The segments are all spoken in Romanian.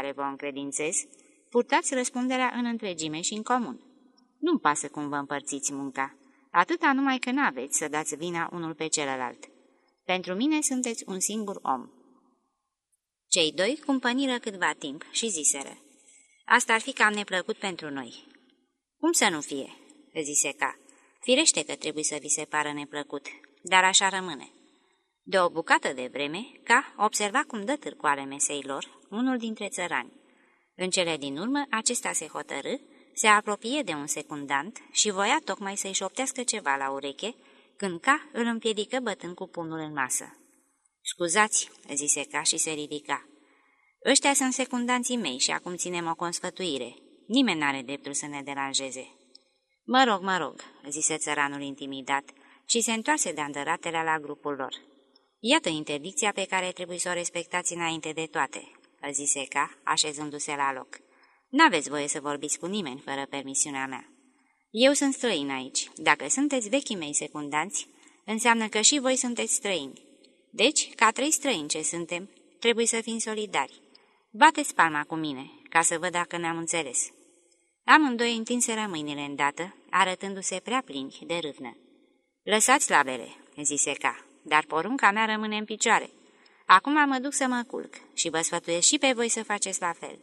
care vă încredințez, purtați răspunderea în întregime și în comun. Nu-mi pasă cum vă împărțiți munca, atâta numai că n-aveți să dați vina unul pe celălalt. Pentru mine sunteți un singur om. Cei doi cumpăniră câtva timp și ziseră. Asta ar fi cam neplăcut pentru noi. Cum să nu fie? zise ca. Firește că trebuie să vi se pară neplăcut, dar așa rămâne. De o bucată de vreme, ca observa cum dă târcoale mesei lor unul dintre țărani. În cele din urmă, acesta se hotărâ, se apropie de un secundant și voia tocmai să-i șoptească ceva la ureche, când ca îl împiedică bătând cu pumnul în masă. Scuzați," zise ca și se ridica. Ăștia sunt secundanții mei și acum ținem o consfătuire. Nimeni n-are dreptul să ne deranjeze." Mă rog, mă rog," zise țăranul intimidat și se întoarse de andăratele la grupul lor. Iată interdicția pe care trebuie să o respectați înainte de toate," zise ca, așezându-se la loc. N-aveți voie să vorbiți cu nimeni fără permisiunea mea. Eu sunt străin aici. Dacă sunteți vechii mei secundanți, înseamnă că și voi sunteți străini. Deci, ca trei străini ce suntem, trebuie să fim solidari. Bateți palma cu mine, ca să văd dacă ne-am înțeles." Amândoi întinseră mâinile îndată, arătându-se prea plini de râvnă. Lăsați labele," zise ca, dar porunca mea rămâne în picioare. Acum mă duc să mă culc și vă sfătuiesc și pe voi să faceți la fel.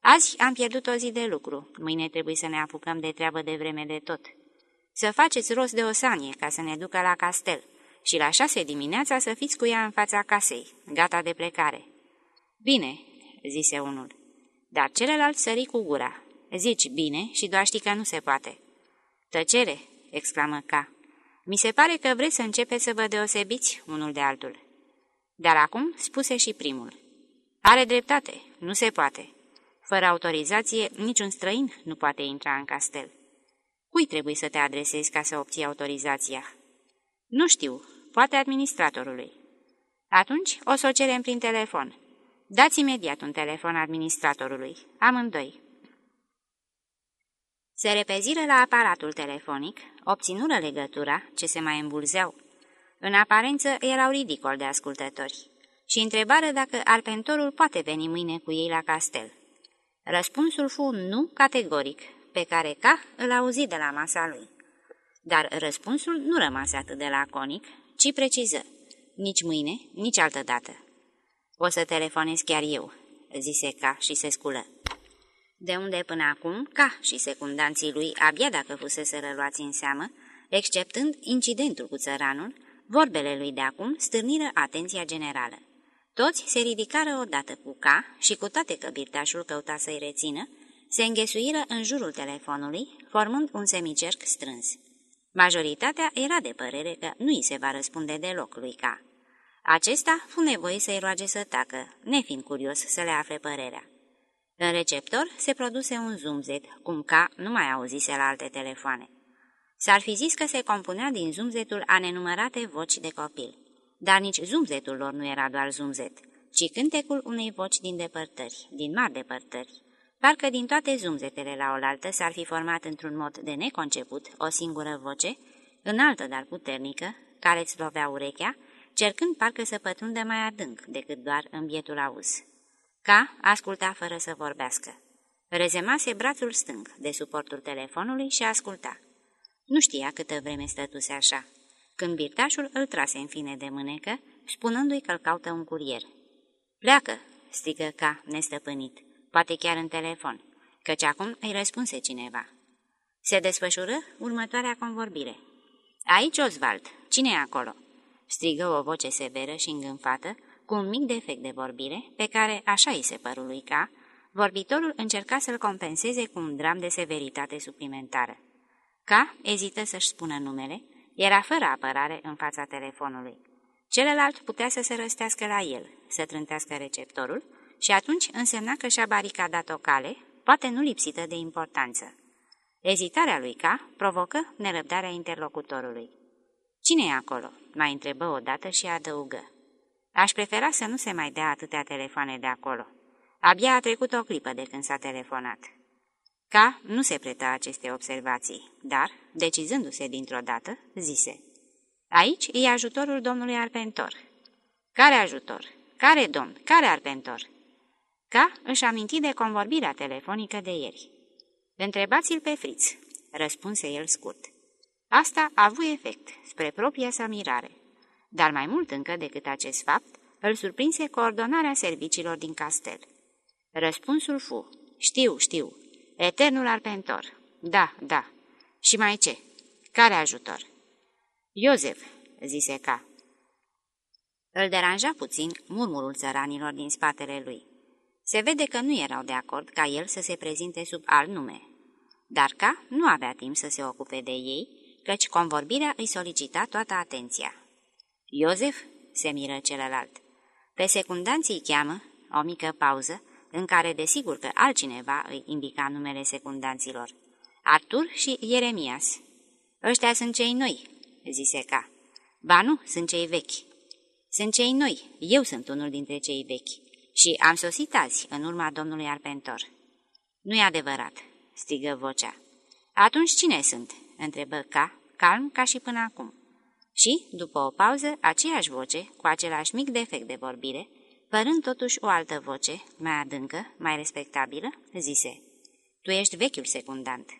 Azi am pierdut o zi de lucru, mâine trebuie să ne apucăm de treabă de vreme de tot. Să faceți rost de o sanie ca să ne ducă la castel și la șase dimineața să fiți cu ea în fața casei, gata de plecare. Bine, zise unul, dar celălalt sări cu gura. Zici bine și doar știi că nu se poate. Tăcere, exclamă ca. Mi se pare că vreți să începeți să vă deosebiți unul de altul. Dar acum spuse și primul. Are dreptate, nu se poate. Fără autorizație, niciun străin nu poate intra în castel. Cui trebuie să te adresezi ca să obții autorizația? Nu știu, poate administratorului. Atunci o să o cerem prin telefon. Dați imediat un telefon administratorului, amândoi. Se repeziră la aparatul telefonic, obținură legătura, ce se mai îmbulzeau. În aparență erau ridicol de ascultători și întrebară dacă arpentorul poate veni mâine cu ei la castel. Răspunsul fu nu categoric, pe care ca îl auzi de la masa lui. Dar răspunsul nu rămase atât de laconic, ci preciză. Nici mâine, nici altă dată. O să telefonez chiar eu, zise ca și se sculă. De unde până acum, ca și secundanții lui, abia dacă fusese răluați în seamă, exceptând incidentul cu țăranul, vorbele lui de acum stârniră atenția generală. Toți se ridicară odată cu ca și cu toate că birtașul căuta să-i rețină, se înghesuiră în jurul telefonului, formând un semicerc strâns. Majoritatea era de părere că nu îi se va răspunde deloc lui ca. Acesta fu nevoie să-i roage să tacă, nefiind curios să le afle părerea. În receptor se produse un zumzet, cum ca nu mai auzise la alte telefoane. S-ar fi zis că se compunea din zumzetul a nenumărate voci de copil. Dar nici zumzetul lor nu era doar zumzet, ci cântecul unei voci din depărtări, din mari depărtări. Parcă din toate zumzetele la oaltă s-ar fi format într-un mod de neconceput o singură voce, înaltă dar puternică, care îți lovea urechea, cercând parcă să pătrundă mai adânc decât doar în bietul auz. Ca asculta fără să vorbească. Rezemase brațul stâng de suportul telefonului și asculta. Nu știa câtă vreme stătuse așa când birtașul îl trase în fine de mânecă, spunându-i că îl caută un curier. Pleacă!" strigă ca, nestăpânit, poate chiar în telefon, căci acum îi răspunse cineva. Se desfășură următoarea convorbire. Aici, Oswald, cine e acolo?" strigă o voce severă și îngânfată, cu un mic defect de vorbire, pe care așa îi se păru lui ca, vorbitorul încerca să-l compenseze cu un dram de severitate suplimentară. Ca ezită să-și spună numele, era fără apărare în fața telefonului. Celălalt putea să se răstească la el, să trântească receptorul și atunci însemna că și-a baricadat o cale, poate nu lipsită de importanță. Ezitarea lui K provocă nerăbdarea interlocutorului. Cine e acolo?" mai întrebă odată și adăugă. Aș prefera să nu se mai dea atâtea telefoane de acolo. Abia a trecut o clipă de când s-a telefonat. Ca nu se pretă aceste observații, dar, decizându-se dintr-o dată, zise Aici e ajutorul domnului Arpentor. Care ajutor? Care domn? Care Arpentor? Ca își aminti de convorbirea telefonică de ieri. Întrebați-l pe Friț, răspunse el scurt. Asta a avut efect, spre propria sa mirare. Dar mai mult încă decât acest fapt, îl surprinse coordonarea serviciilor din castel. Răspunsul fu, știu, știu, eternul arpentor, da, da. Și mai ce? Care ajutor? Iosef, zise ca. Îl deranja puțin murmurul țăranilor din spatele lui. Se vede că nu erau de acord ca el să se prezinte sub alt nume. Dar ca nu avea timp să se ocupe de ei, căci convorbirea îi solicita toată atenția. Iosef, se miră celălalt. Pe secundanții îi cheamă, o mică pauză, în care desigur că altcineva îi indica numele secundanților. Artur și Ieremias. Ăștia sunt cei noi, zise ca. Ba nu, sunt cei vechi. Sunt cei noi, eu sunt unul dintre cei vechi. Și am sosit azi, în urma domnului Arpentor. Nu-i adevărat, strigă vocea. Atunci cine sunt? întrebă ca, calm ca și până acum. Și, după o pauză, aceeași voce, cu același mic defect de vorbire, părând totuși o altă voce, mai adâncă, mai respectabilă, zise, Tu ești vechiul secundant.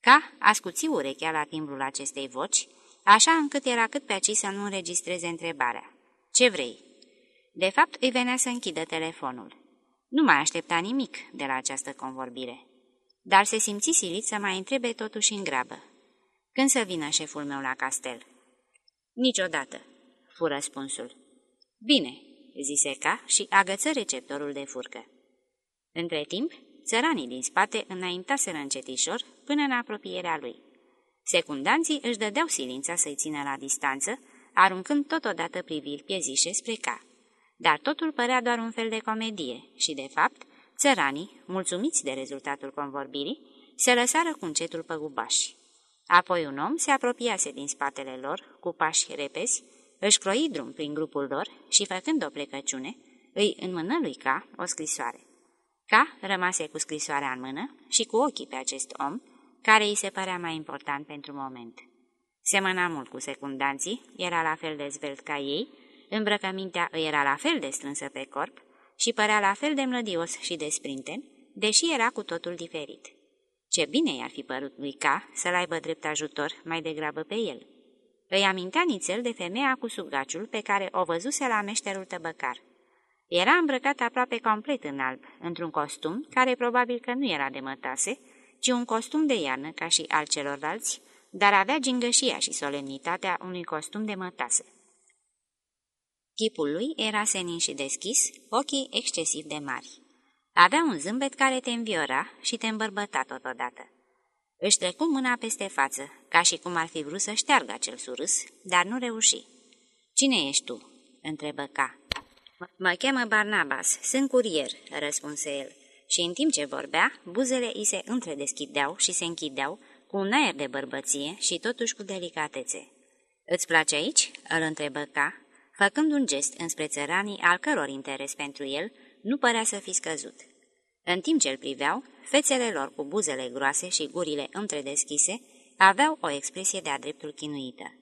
Ca ascuți urechea la timbrul acestei voci, așa încât era cât pe aci să nu înregistreze întrebarea. Ce vrei?" De fapt, îi venea să închidă telefonul. Nu mai aștepta nimic de la această convorbire. Dar se simți silit să mai întrebe totuși în grabă. Când să vină șeful meu la castel?" Niciodată," fu răspunsul. Bine," zise ca și agăță receptorul de furcă. Între timp, țăranii din spate înaintaseră încetișor până în apropierea lui. Secundanții își dădeau silința să-i țină la distanță, aruncând totodată priviri piezișe spre ca. Dar totul părea doar un fel de comedie și, de fapt, țăranii, mulțumiți de rezultatul convorbirii, se lăsară cu încetul păgubași. Apoi un om se apropiase din spatele lor, cu pași repezi, își croi drum prin grupul lor și, făcând o plecăciune, îi înmână lui Ca o scrisoare. Ca rămase cu scrisoarea în mână și cu ochii pe acest om, care îi se părea mai important pentru moment. Semăna mult cu secundanții, era la fel de zvelt ca ei, îmbrăcămintea îi era la fel de strânsă pe corp și părea la fel de mlădios și de sprinten, deși era cu totul diferit. Ce bine i-ar fi părut lui Ca să-l aibă drept ajutor mai degrabă pe el. Îi amintea nițel de femeia cu sugaciul pe care o văzuse la meșterul tăbăcar. Era îmbrăcat aproape complet în alb, într-un costum care probabil că nu era de mătase, ci un costum de iarnă ca și al celorlalți, dar avea gingășia și solemnitatea unui costum de mătase. Chipul lui era senin și deschis, ochii excesiv de mari. Avea un zâmbet care te înviora și te îmbărbăta totodată. Își trecu mâna peste față, ca și cum ar fi vrut să șteargă acel surâs, dar nu reuși. Cine ești tu?" întrebă ca. Mă cheamă Barnabas, sunt curier," răspunse el. Și în timp ce vorbea, buzele îi se întredeschideau și se închideau cu un aer de bărbăție și totuși cu delicatețe. Îți place aici?" îl întrebă ca, făcând un gest înspre țăranii al căror interes pentru el nu părea să fi scăzut. În timp ce îl priveau, fețele lor cu buzele groase și gurile întredeschise aveau o expresie de-a dreptul chinuită.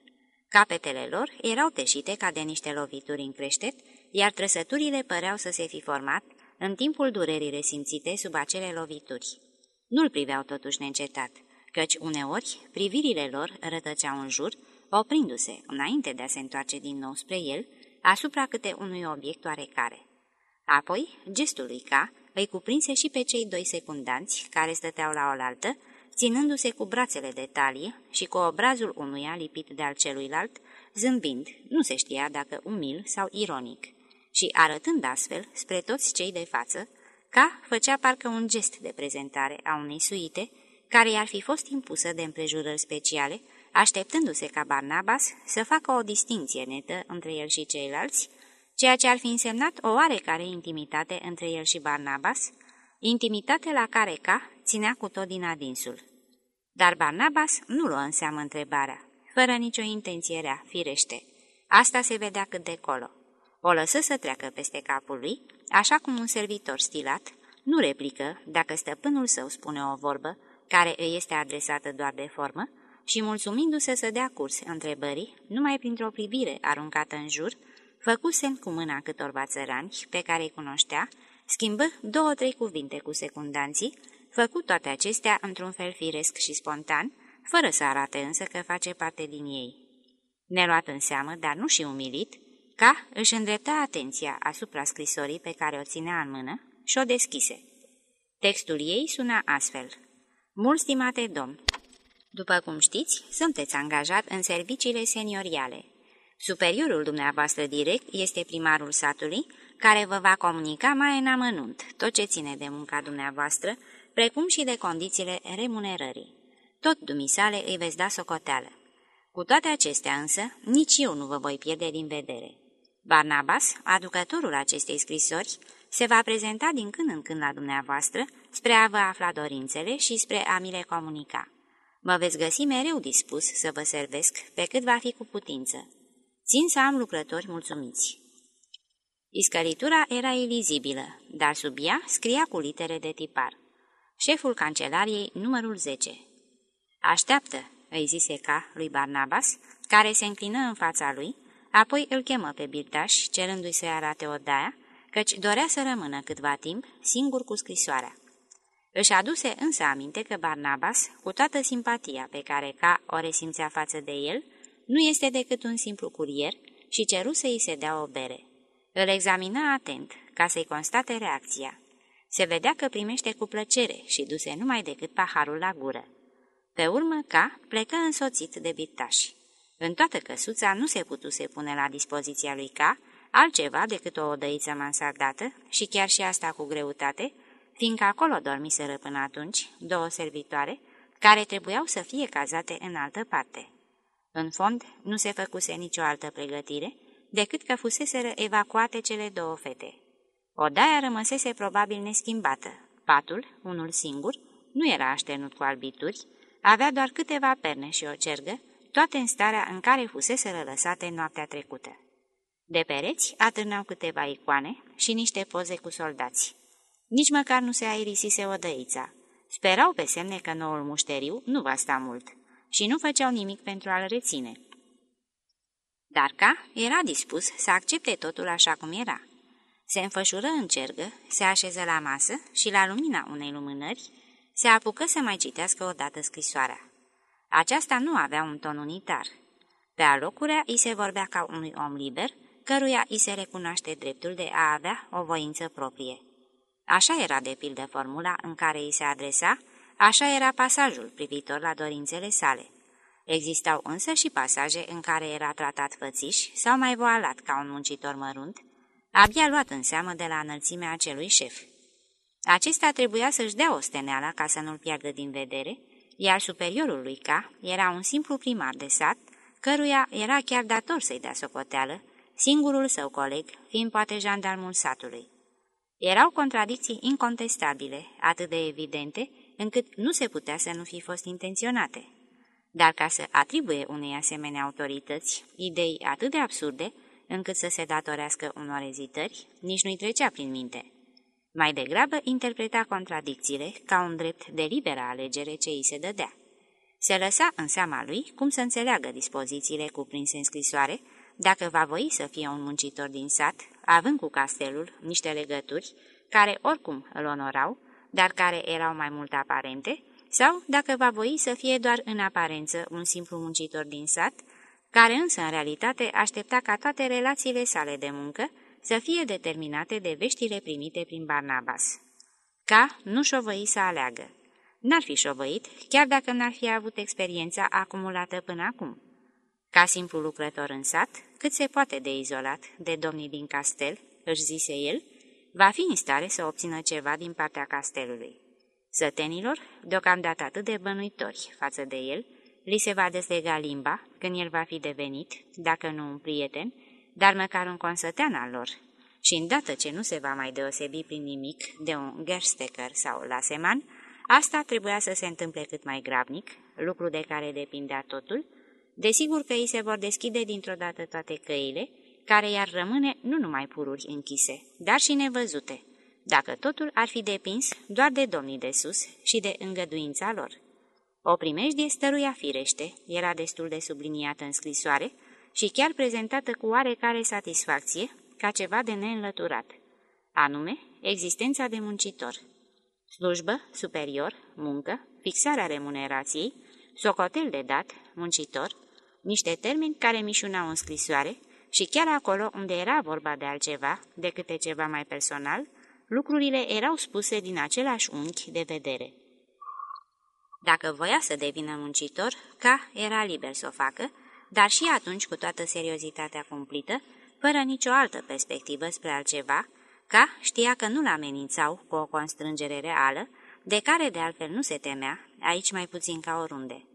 Capetele lor erau teșite ca de niște lovituri în creștet, iar trăsăturile păreau să se fi format în timpul durerii resimțite sub acele lovituri. Nu-l priveau totuși neîncetat, căci uneori privirile lor rătăceau în jur, oprindu-se, înainte de a se întoarce din nou spre el, asupra câte unui obiect oarecare. Apoi, gestul lui K îi cuprinse și pe cei doi secundanți care stăteau la oaltă, ținându-se cu brațele de talie și cu obrazul unuia lipit de al celuilalt, zâmbind, nu se știa dacă umil sau ironic, și arătând astfel spre toți cei de față, ca făcea parcă un gest de prezentare a unei suite, care i-ar fi fost impusă de împrejurări speciale, așteptându-se ca Barnabas să facă o distinție netă între el și ceilalți, ceea ce ar fi însemnat o oarecare intimitate între el și Barnabas, intimitate la care ca ținea cu tot din adinsul. Dar Barnabas nu luă în seamă întrebarea, fără nicio intenție rea, firește. Asta se vedea cât de colo. O lăsă să treacă peste capul lui, așa cum un servitor stilat nu replică dacă stăpânul său spune o vorbă care îi este adresată doar de formă și mulțumindu-se să dea curs întrebării, numai printr-o privire aruncată în jur, făcu semn cu mâna câtorva țărani pe care îi cunoștea schimbă două-trei cuvinte cu secundanții, făcut toate acestea într-un fel firesc și spontan, fără să arate însă că face parte din ei. Neluat în seamă, dar nu și umilit, ca își îndrepta atenția asupra scrisorii pe care o ținea în mână și o deschise. Textul ei suna astfel. Mult stimate domn, după cum știți, sunteți angajat în serviciile senioriale. Superiorul dumneavoastră direct este primarul satului, care vă va comunica mai în amănunt tot ce ține de munca dumneavoastră, precum și de condițiile remunerării. Tot dumisale îi veți da socoteală. Cu toate acestea însă, nici eu nu vă voi pierde din vedere. Barnabas, aducătorul acestei scrisori, se va prezenta din când în când la dumneavoastră spre a vă afla dorințele și spre a mi le comunica. Mă veți găsi mereu dispus să vă servesc pe cât va fi cu putință. Țin să am lucrători mulțumiți. Iscăritura era ilizibilă, dar sub ea scria cu litere de tipar. Șeful cancelariei, numărul 10. Așteaptă, îi zise ca lui Barnabas, care se înclină în fața lui, apoi îl chemă pe Birtaș, cerându-i să-i arate odaia, căci dorea să rămână câtva timp singur cu scrisoarea. Își aduse însă aminte că Barnabas, cu toată simpatia pe care ca o resimțea față de el, nu este decât un simplu curier și ceru să-i se dea o bere. Îl examina atent, ca să-i constate reacția. Se vedea că primește cu plăcere și duse numai decât paharul la gură. Pe urmă, ca plecă însoțit de birtași. În toată căsuța nu se putuse pune la dispoziția lui Ca altceva decât o odăiță mansardată și chiar și asta cu greutate, fiindcă acolo dormiseră până atunci două servitoare, care trebuiau să fie cazate în altă parte. În fond, nu se făcuse nicio altă pregătire, decât că fuseseră evacuate cele două fete. Odaia rămăsese probabil neschimbată. Patul, unul singur, nu era așternut cu albituri, avea doar câteva perne și o cergă, toate în starea în care fuseseră lăsate noaptea trecută. De pereți atârnau câteva icoane și niște poze cu soldați. Nici măcar nu se aerisise odăița. Sperau pe semne că noul mușteriu nu va sta mult și nu făceau nimic pentru a-l reține. Dar ca era dispus să accepte totul așa cum era. Se înfășură în cergă, se așeză la masă și, la lumina unei lumânări, se apucă să mai citească odată scrisoarea. Aceasta nu avea un ton unitar. Pe alocurea îi se vorbea ca unui om liber, căruia îi se recunoaște dreptul de a avea o voință proprie. Așa era de pildă formula în care îi se adresa, așa era pasajul privitor la dorințele sale. Existau însă și pasaje în care era tratat fățiș sau mai voalat ca un muncitor mărunt, abia luat în seamă de la înălțimea acelui șef. Acesta trebuia să-și dea o steneala ca să nu-l piardă din vedere, iar superiorul lui K era un simplu primar de sat, căruia era chiar dator să-i dea socoteală, singurul său coleg, fiind poate jandarmul satului. Erau contradicții incontestabile, atât de evidente, încât nu se putea să nu fi fost intenționate. Dar ca să atribuie unei asemenea autorități idei atât de absurde, încât să se datorească unor ezitări, nici nu-i trecea prin minte. Mai degrabă interpreta contradicțiile ca un drept de liberă alegere ce îi se dădea. Se lăsa în seama lui cum să înțeleagă dispozițiile cuprinse în scrisoare, dacă va voi să fie un muncitor din sat, având cu castelul niște legături care oricum îl onorau, dar care erau mai mult aparente, sau dacă va voi să fie doar în aparență un simplu muncitor din sat, care însă în realitate aștepta ca toate relațiile sale de muncă să fie determinate de veștile primite prin Barnabas. Ca nu șovăi să aleagă. N-ar fi șovăit, chiar dacă n-ar fi avut experiența acumulată până acum. Ca simplu lucrător în sat, cât se poate de izolat de domnii din castel, își zise el, va fi în stare să obțină ceva din partea castelului. Sătenilor, deocamdată atât de bănuitori față de el, li se va deslega limba când el va fi devenit, dacă nu un prieten, dar măcar un consătean al lor. Și îndată ce nu se va mai deosebi prin nimic de un Gerstecker sau Laseman, asta trebuia să se întâmple cât mai gravnic, lucru de care depindea totul, desigur că îi se vor deschide dintr-o dată toate căile, care i-ar rămâne nu numai pururi închise, dar și nevăzute, dacă totul ar fi depins doar de domnii de sus și de îngăduința lor. O primejdie stăruia firește, era destul de subliniată în scrisoare și chiar prezentată cu oarecare satisfacție, ca ceva de neînlăturat. Anume, existența de muncitor. Slujbă, superior, muncă, fixarea remunerației, socotel de dat, muncitor, niște termeni care mișunau în scrisoare și chiar acolo unde era vorba de altceva, de câte ceva mai personal, lucrurile erau spuse din același unchi de vedere. Dacă voia să devină muncitor, ca era liber să o facă, dar și atunci cu toată seriozitatea cumplită, fără nicio altă perspectivă spre altceva, ca știa că nu-l amenințau cu o constrângere reală, de care de altfel nu se temea, aici mai puțin ca oriunde.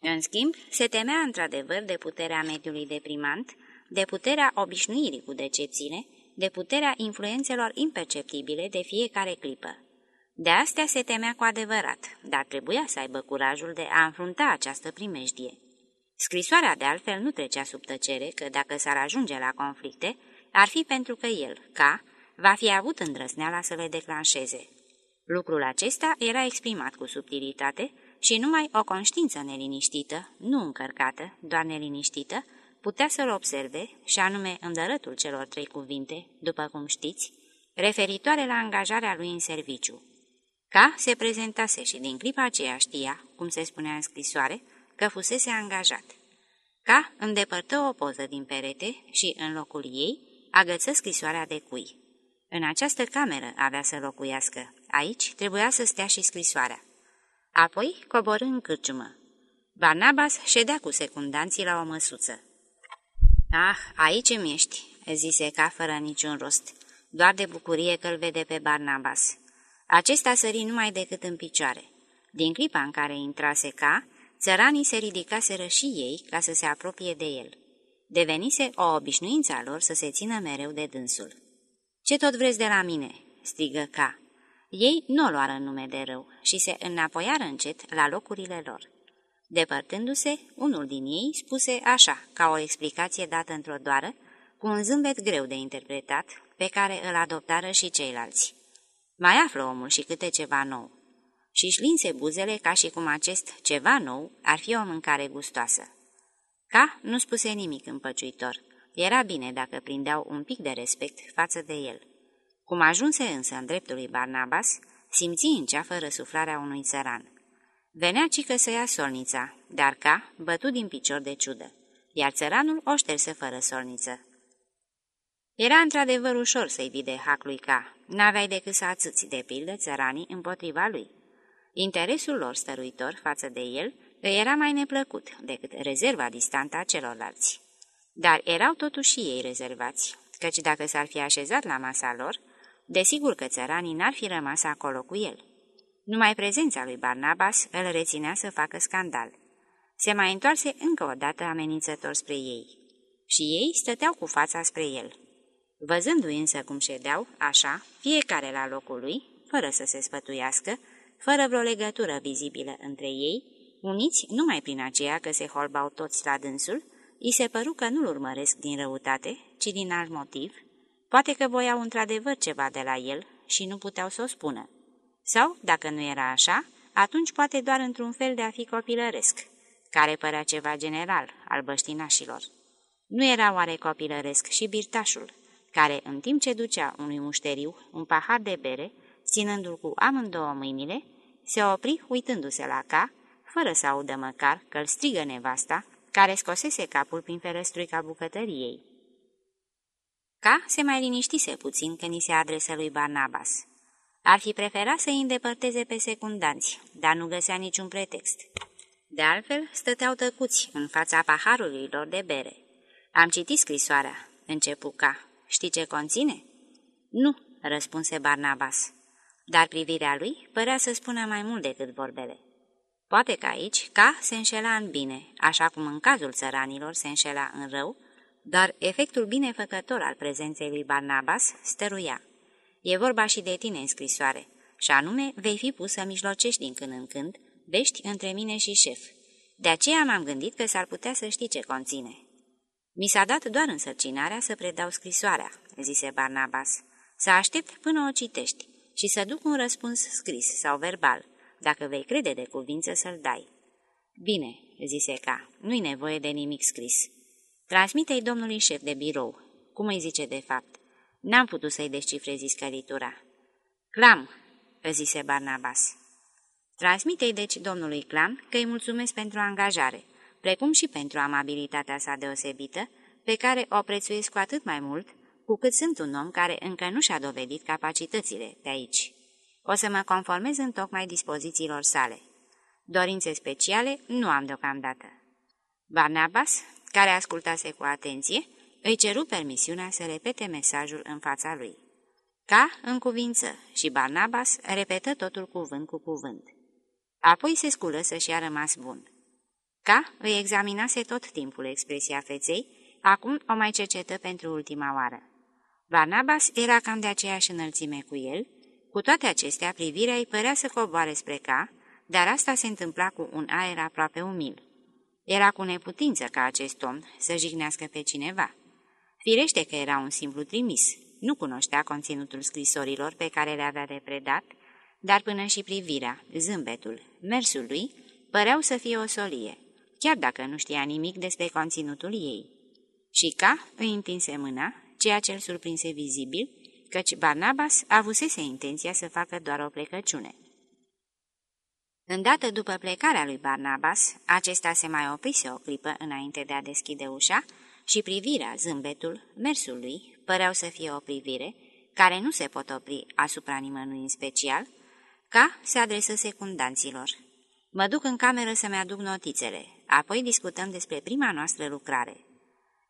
În schimb, se temea într-adevăr de puterea mediului deprimant, de puterea obișnuirii cu decepțiile, de puterea influențelor imperceptibile de fiecare clipă. De astea se temea cu adevărat, dar trebuia să aibă curajul de a înfrunta această primejdie. Scrisoarea de altfel nu trecea sub tăcere că dacă s-ar ajunge la conflicte, ar fi pentru că el, ca, va fi avut îndrăsneala să le declanșeze. Lucrul acesta era exprimat cu subtilitate și numai o conștiință neliniștită, nu încărcată, doar neliniștită, putea să-l observe, și anume îndărătul celor trei cuvinte, după cum știți, referitoare la angajarea lui în serviciu. Ca se prezentase și din clipa aceea știa, cum se spunea în scrisoare, că fusese angajat. Ca îndepărtă o poză din perete și, în locul ei, agăță scrisoarea de cui. În această cameră avea să locuiască. Aici trebuia să stea și scrisoarea. Apoi coborâ în cârciumă. Barnabas ședea cu secundanții la o măsuță. Ah, aici îmi ești," zise ca fără niciun rost, doar de bucurie că îl vede pe Barnabas. Acesta sări numai decât în picioare. Din clipa în care intrase ca, țăranii se ridicaseră și ei ca să se apropie de el. Devenise o obișnuință a lor să se țină mereu de dânsul. Ce tot vreți de la mine?" strigă ca. Ei nu o luară în nume de rău și se înapoiară încet la locurile lor. Depărtându-se, unul din ei spuse așa, ca o explicație dată într-o doară, cu un zâmbet greu de interpretat, pe care îl adoptară și ceilalți. Mai află omul și câte ceva nou. Și-și linse buzele ca și cum acest ceva nou ar fi o mâncare gustoasă. Ca nu spuse nimic împăciuitor. Era bine dacă prindeau un pic de respect față de el. Cum ajunse însă în dreptul lui Barnabas, simți în ceafă răsuflarea unui țăran. Venea cică să ia solnița, dar ca bătut din picior de ciudă, iar țăranul o șterse fără solniță. Era într-adevăr ușor să-i vide hac lui ca, n-aveai decât să atâți de pildă țăranii împotriva lui. Interesul lor stăruitor față de el îi era mai neplăcut decât rezerva distantă a celorlalți. Dar erau totuși și ei rezervați, căci dacă s-ar fi așezat la masa lor, desigur că țăranii n-ar fi rămas acolo cu el. Numai prezența lui Barnabas îl reținea să facă scandal. Se mai întoarse încă o dată amenințător spre ei. Și ei stăteau cu fața spre el. Văzându-i însă cum ședeau, așa, fiecare la locul lui, fără să se spătuiască, fără vreo legătură vizibilă între ei, uniți numai prin aceea că se holbau toți la dânsul, îi se păru că nu-l urmăresc din răutate, ci din alt motiv, poate că voiau într-adevăr ceva de la el și nu puteau să o spună. Sau, dacă nu era așa, atunci poate doar într-un fel de a fi copilăresc, care părea ceva general al băștinașilor. Nu era oare copilăresc și birtașul, care, în timp ce ducea unui mușteriu un pahar de bere, ținându-l cu amândouă mâinile, se opri uitându-se la ca, fără să audă măcar că îl strigă nevasta, care scosese capul prin ferestruica bucătăriei. Ca se mai liniștise puțin când ni se adresă lui Barnabas. Ar fi preferat să îi îndepărteze pe secundanți, dar nu găsea niciun pretext. De altfel, stăteau tăcuți în fața paharului lor de bere. Am citit scrisoarea, începu ca. Știi ce conține? Nu, răspunse Barnabas. Dar privirea lui părea să spună mai mult decât vorbele. Poate că aici ca se înșela în bine, așa cum în cazul țăranilor se înșela în rău, dar efectul binefăcător al prezenței lui Barnabas stăruia. E vorba și de tine în scrisoare, și anume vei fi pus să mijlocești din când în când, vești între mine și șef. De aceea m-am gândit că s-ar putea să știi ce conține. Mi s-a dat doar însărcinarea să predau scrisoarea, zise Barnabas, să aștept până o citești și să duc un răspuns scris sau verbal, dacă vei crede de cuvință să-l dai. Bine, zise ca, nu-i nevoie de nimic scris. Transmite-i domnului șef de birou, cum îi zice de fapt. N-am putut să-i descifrez iscăritura. Clam, zise Barnabas. Transmitei deci domnului Clam că îi mulțumesc pentru angajare, precum și pentru amabilitatea sa deosebită, pe care o prețuiesc cu atât mai mult, cu cât sunt un om care încă nu și-a dovedit capacitățile de aici. O să mă conformez în tocmai dispozițiilor sale. Dorințe speciale nu am deocamdată. Barnabas, care ascultase cu atenție, îi ceru permisiunea să repete mesajul în fața lui. Ca în cuvință și Barnabas repetă totul cuvânt cu cuvânt. Apoi se sculă să-și a rămas bun. Ca îi examinase tot timpul expresia feței, acum o mai cercetă pentru ultima oară. Barnabas era cam de aceeași înălțime cu el, cu toate acestea privirea îi părea să coboare spre ca, dar asta se întâmpla cu un aer aproape umil. Era cu neputință ca acest om să jignească pe cineva. Firește că era un simplu trimis, nu cunoștea conținutul scrisorilor pe care le avea de predat, dar până și privirea, zâmbetul, mersul lui, păreau să fie o solie, chiar dacă nu știa nimic despre conținutul ei. Și ca îi întinse mâna, ceea ce îl surprinse vizibil, căci Barnabas avusese intenția să facă doar o plecăciune. Îndată după plecarea lui Barnabas, acesta se mai oprise o clipă înainte de a deschide ușa și privirea, zâmbetul, mersul lui păreau să fie o privire care nu se pot opri asupra nimănui în special, ca se adresă secundanților. Mă duc în cameră să-mi aduc notițele, apoi discutăm despre prima noastră lucrare.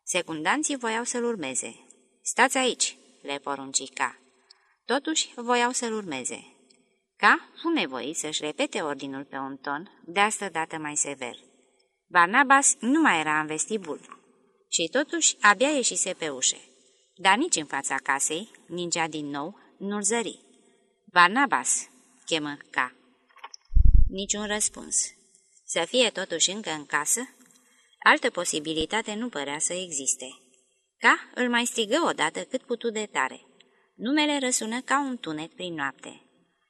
Secundanții voiau să-l urmeze. Stați aici, le porunci ca. Totuși voiau să-l urmeze. Ca fu nevoit să-și repete ordinul pe un ton, de asta dată mai sever. Barnabas nu mai era în vestibul și totuși abia ieșise pe ușe. Dar nici în fața casei, ningea din nou, nu-l zări. Barnabas, chemă ca. Niciun răspuns. Să fie totuși încă în casă? Altă posibilitate nu părea să existe. Ca îl mai strigă odată cât putu de tare. Numele răsună ca un tunet prin noapte.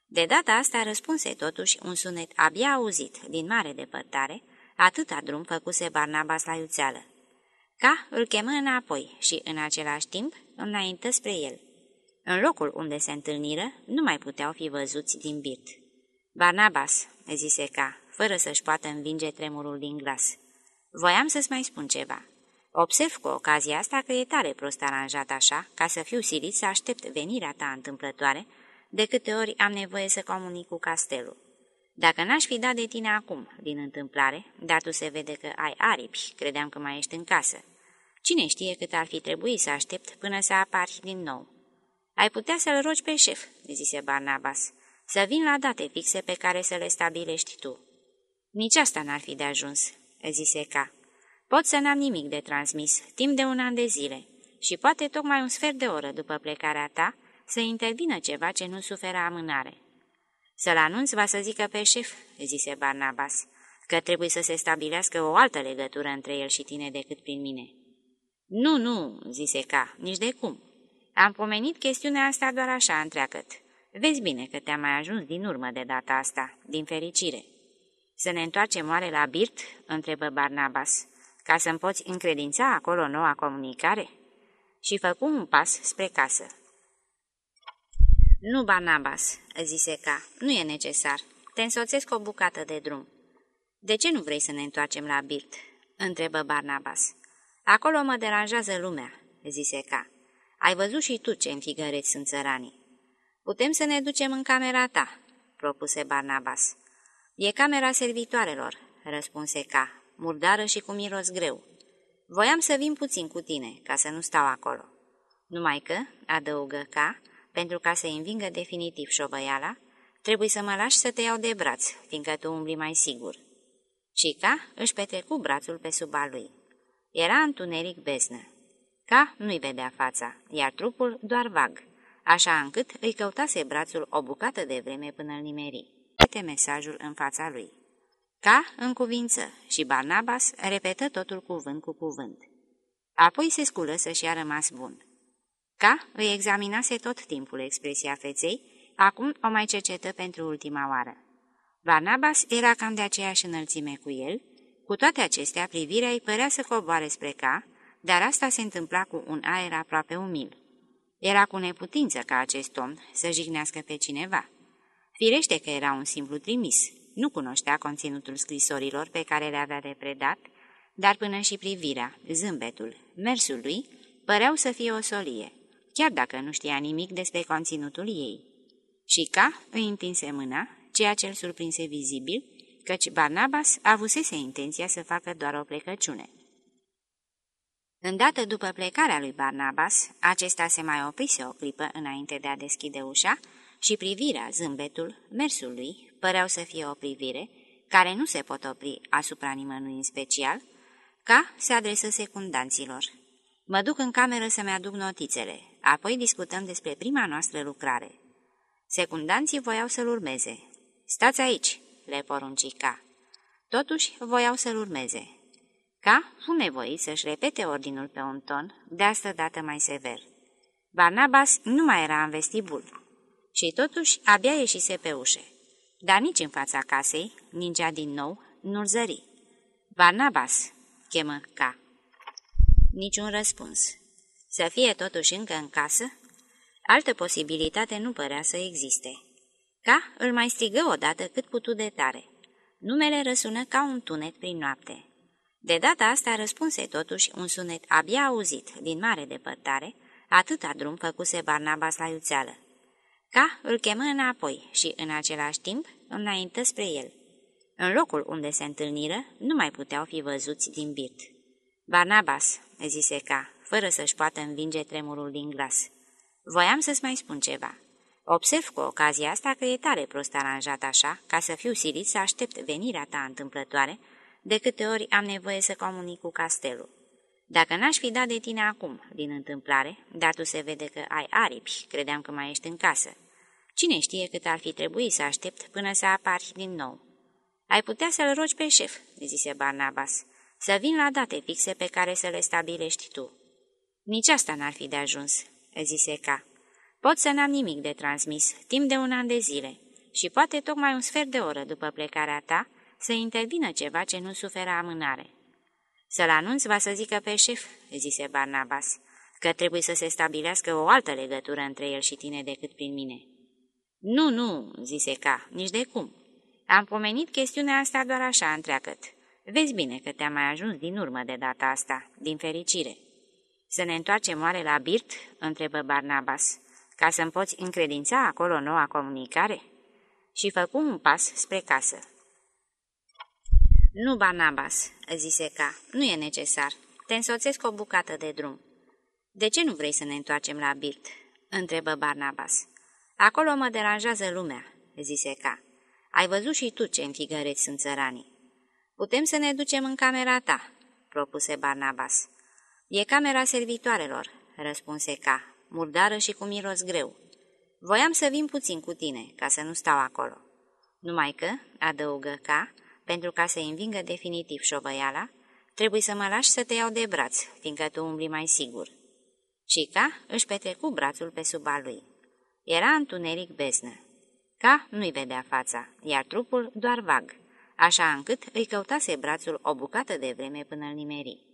De data asta răspunse totuși un sunet abia auzit, din mare depărtare, atâta drum făcuse Barnabas la iuțeală. Ca îl chemă înapoi și, în același timp, înaintă spre el. În locul unde se întâlniră, nu mai puteau fi văzuți din birt. Barnabas, zise Ca, fără să-și poată învinge tremurul din glas. Voiam să-ți mai spun ceva. Observ cu ocazia asta că e tare prost aranjat așa, ca să fiu silit să aștept venirea ta întâmplătoare, de câte ori am nevoie să comunic cu castelul. Dacă n-aș fi dat de tine acum, din întâmplare, dar tu se vede că ai aripi, credeam că mai ești în casă. Cine știe cât ar fi trebuit să aștept până să apari din nou? Ai putea să-l rogi pe șef, zise Barnabas, să vin la date fixe pe care să le stabilești tu. Nici asta n-ar fi de ajuns, zise Ca. Pot să n-am nimic de transmis, timp de un an de zile, și poate tocmai un sfert de oră după plecarea ta, să intervină ceva ce nu suferă amânare. Să-l anunț va să zică pe șef, zise Barnabas, că trebuie să se stabilească o altă legătură între el și tine decât prin mine. Nu, nu, zise ca, nici de cum. Am pomenit chestiunea asta doar așa întreagăt. Vezi bine că te-am mai ajuns din urmă de data asta, din fericire. Să ne întoarcem oare la Birt? întrebă Barnabas, ca să-mi poți încredința acolo noua comunicare? Și făcu un pas spre casă. Nu, Barnabas," zise ca, nu e necesar. Te însoțesc o bucată de drum." De ce nu vrei să ne întoarcem la Birt?" întrebă Barnabas. Acolo mă deranjează lumea," zise ca. Ai văzut și tu ce înfigăreți sunt țăranii." Putem să ne ducem în camera ta," propuse Barnabas. E camera servitoarelor," răspunse ca, murdară și cu miros greu. Voiam să vin puțin cu tine, ca să nu stau acolo." Numai că," adăugă ca, pentru ca să învingă definitiv șovăiala, trebuie să mă lași să te iau de braț, fiindcă tu umbli mai sigur. Cica își petrecu brațul pe sub al lui. Era întuneric beznă. Ca nu-i vedea fața, iar trupul doar vag, așa încât îi căutase brațul o bucată de vreme până îl nimeri. Uite mesajul în fața lui. Ca în cuvință și Barnabas repetă totul cuvânt cu cuvânt. Apoi se sculă să-și a rămas bun. Ca îi examinase tot timpul expresia feței, acum o mai cercetă pentru ultima oară. Barnabas era cam de aceeași înălțime cu el, cu toate acestea privirea îi părea să coboare spre ca, dar asta se întâmpla cu un aer aproape umil. Era cu neputință ca acest om să jignească pe cineva. Firește că era un simplu trimis, nu cunoștea conținutul scrisorilor pe care le avea de predat, dar până și privirea, zâmbetul, mersul lui, păreau să fie o solie, chiar dacă nu știa nimic despre conținutul ei. Și ca îi întinse mâna, ceea ce îl surprinse vizibil, căci Barnabas avusese intenția să facă doar o plecăciune. Îndată după plecarea lui Barnabas, acesta se mai oprise o clipă înainte de a deschide ușa și privirea, zâmbetul, mersul lui păreau să fie o privire care nu se pot opri asupra nimănui în special, ca se adresă secundanților. Mă duc în cameră să-mi aduc notițele, apoi discutăm despre prima noastră lucrare. Secundanții voiau să-l urmeze. Stați aici, le porunci ca. Totuși voiau să-l urmeze. Ca fu nevoit să-și repete ordinul pe un ton, de asta dată mai sever. Barnabas nu mai era în vestibul și totuși abia ieșise pe ușe. Dar nici în fața casei, ningea din nou, nu-l zări. Barnabas, chemă ca. Niciun răspuns. Să fie totuși încă în casă? Altă posibilitate nu părea să existe. Ca îl mai strigă odată cât putu de tare. Numele răsună ca un tunet prin noapte. De data asta răspunse totuși un sunet abia auzit, din mare depărtare, atâta drum făcuse Barnabas la iuțeală. Ca îl chemă înapoi și, în același timp, înaintă spre el. În locul unde se întâlniră, nu mai puteau fi văzuți din birt. Barnabas, zise Ca, fără să-și poată învinge tremurul din glas. Voiam să-ți mai spun ceva. Observ cu ocazia asta că e tare prost aranjat așa, ca să fiu silit să aștept venirea ta întâmplătoare, de câte ori am nevoie să comunic cu castelul. Dacă n-aș fi dat de tine acum, din întâmplare, dar tu se vede că ai aripi, credeam că mai ești în casă. Cine știe cât ar fi trebuit să aștept până să apari din nou? Ai putea să-l rogi pe șef, zise Barnabas, să vin la date fixe pe care să le stabilești tu. Nici asta n-ar fi de ajuns, zise Ca. Pot să n-am nimic de transmis, timp de un an de zile, și poate tocmai un sfert de oră după plecarea ta, să intervină ceva ce nu suferă amânare. Să-l anunț va să zică pe șef, zise Barnabas, că trebuie să se stabilească o altă legătură între el și tine decât prin mine. Nu, nu, zise ca, nici de cum. Am pomenit chestiunea asta doar așa întreagăt. Vezi bine că te-am mai ajuns din urmă de data asta, din fericire. Să ne întoarcem oare la Birt? întrebă Barnabas, ca să-mi poți încredința acolo noua comunicare? Și făcu un pas spre casă. Nu, Barnabas," zise ca, nu e necesar. Te însoțesc o bucată de drum." De ce nu vrei să ne întoarcem la Birt?" întrebă Barnabas. Acolo mă deranjează lumea," zise ca. Ai văzut și tu ce înfigăreți sunt țăranii." Putem să ne ducem în camera ta," propuse Barnabas. E camera servitoarelor," răspunse ca, murdară și cu miros greu. Voiam să vin puțin cu tine, ca să nu stau acolo." Numai că," adăugă ca, pentru ca să învingă definitiv șovăiala, trebuie să mă lași să te iau de braț, fiindcă tu umbli mai sigur. Cica își petrecu brațul pe suba lui. Era întuneric beznă. Ca nu-i vedea fața, iar trupul doar vag, așa încât îi căutase brațul o bucată de vreme până îl nimeri.